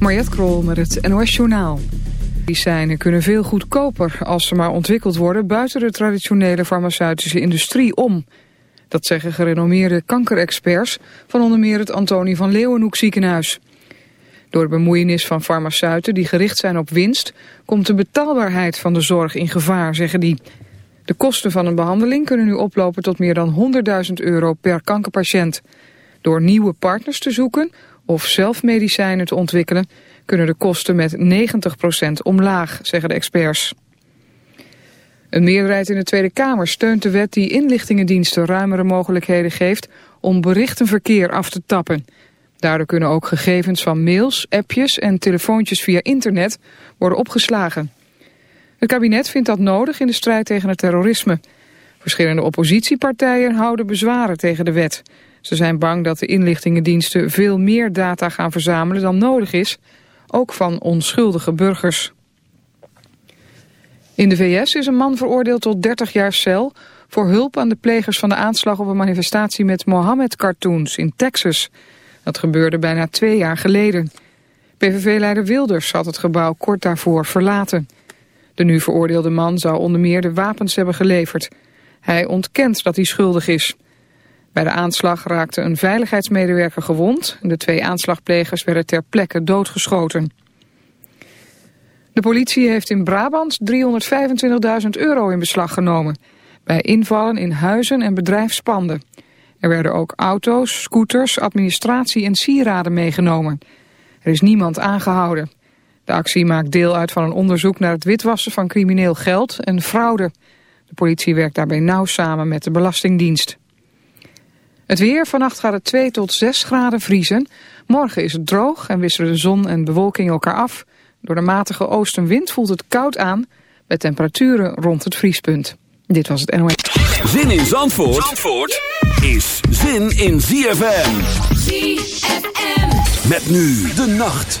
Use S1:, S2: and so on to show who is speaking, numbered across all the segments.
S1: Mariette Krol met het NOS Journaal. Medicijnen kunnen veel goedkoper als ze maar ontwikkeld worden buiten de traditionele farmaceutische industrie om. Dat zeggen gerenommeerde kankerexperts van onder meer het Antonie van Leeuwenhoek ziekenhuis. Door de bemoeienis van farmaceuten die gericht zijn op winst... komt de betaalbaarheid van de zorg in gevaar, zeggen die. De kosten van een behandeling kunnen nu oplopen tot meer dan 100.000 euro per kankerpatiënt. Door nieuwe partners te zoeken of zelf medicijnen te ontwikkelen... kunnen de kosten met 90% omlaag, zeggen de experts. Een meerderheid in de Tweede Kamer steunt de wet die inlichtingendiensten ruimere mogelijkheden geeft om berichtenverkeer af te tappen. Daardoor kunnen ook gegevens van mails, appjes en telefoontjes via internet worden opgeslagen. Het kabinet vindt dat nodig in de strijd tegen het terrorisme. Verschillende oppositiepartijen houden bezwaren tegen de wet. Ze zijn bang dat de inlichtingendiensten veel meer data gaan verzamelen dan nodig is, ook van onschuldige burgers. In de VS is een man veroordeeld tot 30 jaar cel voor hulp aan de plegers van de aanslag op een manifestatie met Mohammed-cartoons in Texas. Dat gebeurde bijna twee jaar geleden. PVV-leider Wilders had het gebouw kort daarvoor verlaten. De nu veroordeelde man zou onder meer de wapens hebben geleverd. Hij ontkent dat hij schuldig is. Bij de aanslag raakte een veiligheidsmedewerker gewond. De twee aanslagplegers werden ter plekke doodgeschoten. De politie heeft in Brabant 325.000 euro in beslag genomen. Bij invallen in huizen en bedrijfspanden. Er werden ook auto's, scooters, administratie en sieraden meegenomen. Er is niemand aangehouden. De actie maakt deel uit van een onderzoek naar het witwassen van crimineel geld en fraude. De politie werkt daarbij nauw samen met de Belastingdienst. Het weer, vannacht gaat het 2 tot 6 graden vriezen. Morgen is het droog en wisselen de zon en bewolking elkaar af. Door de matige oostenwind voelt het koud aan, met temperaturen rond het vriespunt. Dit was het NOS.
S2: Zin in Zandvoort, Zandvoort is zin in ZFM. ZFM. Met nu de nacht.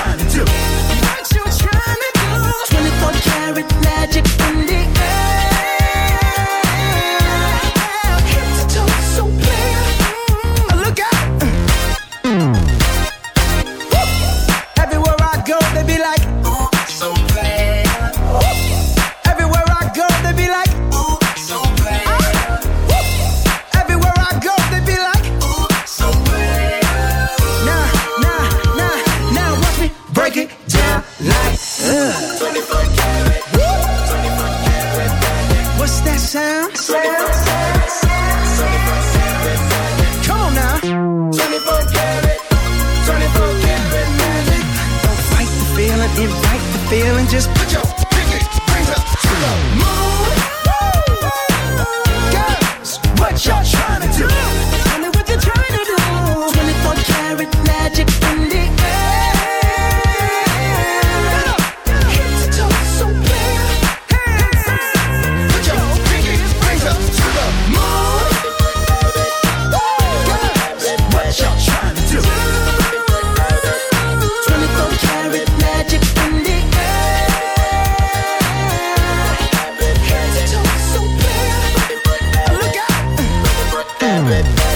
S3: Aaron.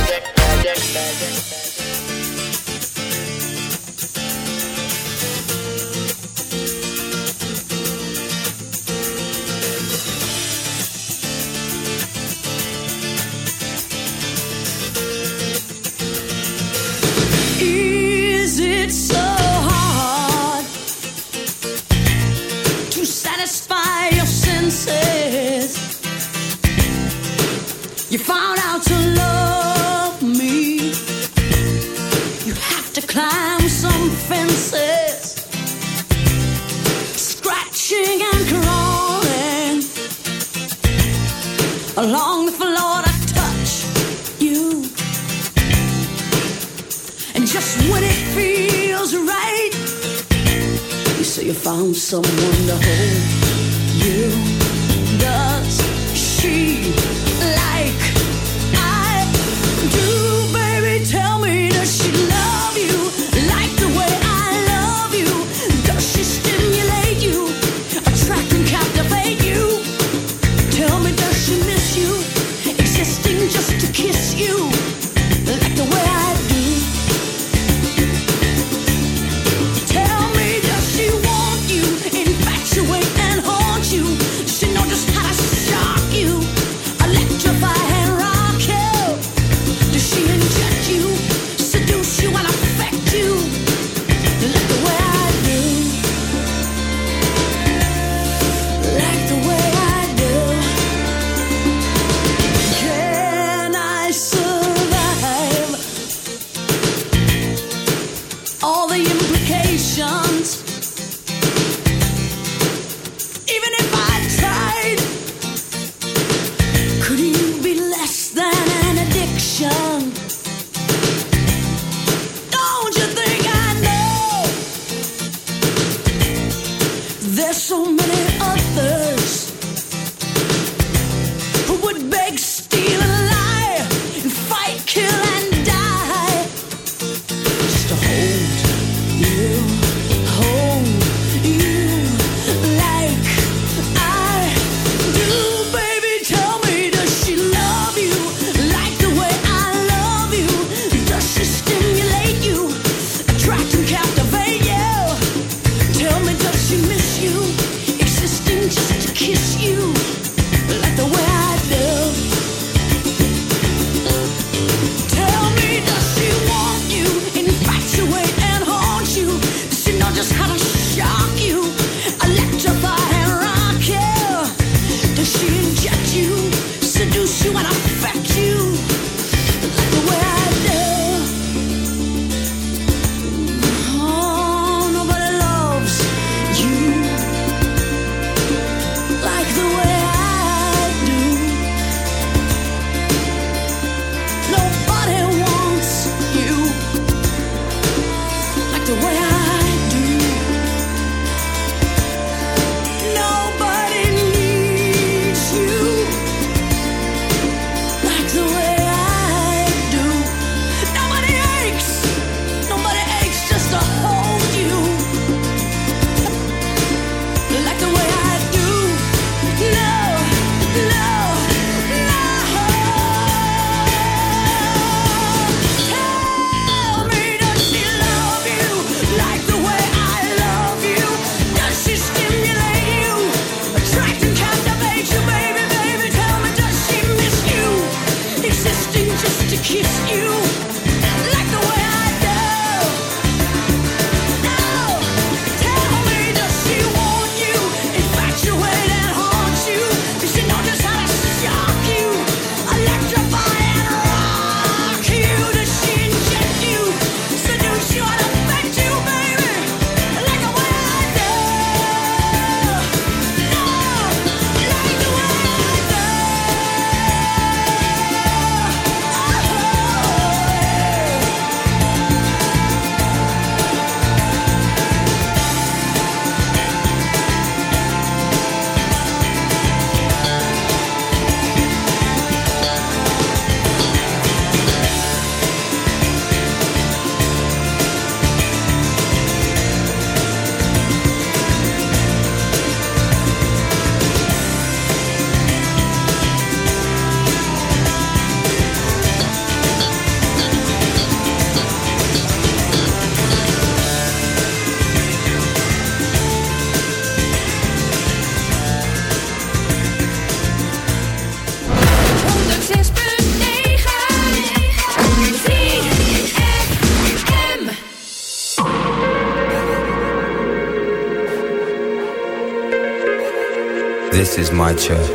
S3: 그.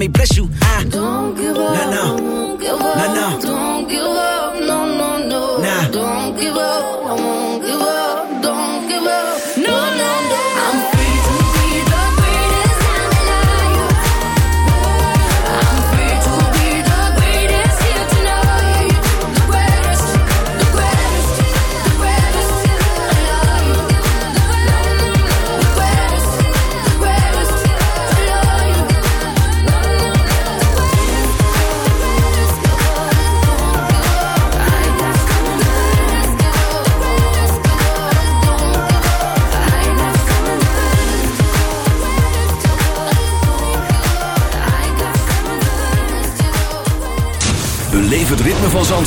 S4: me, bless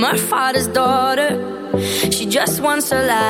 S5: my father's daughter. She just wants a life.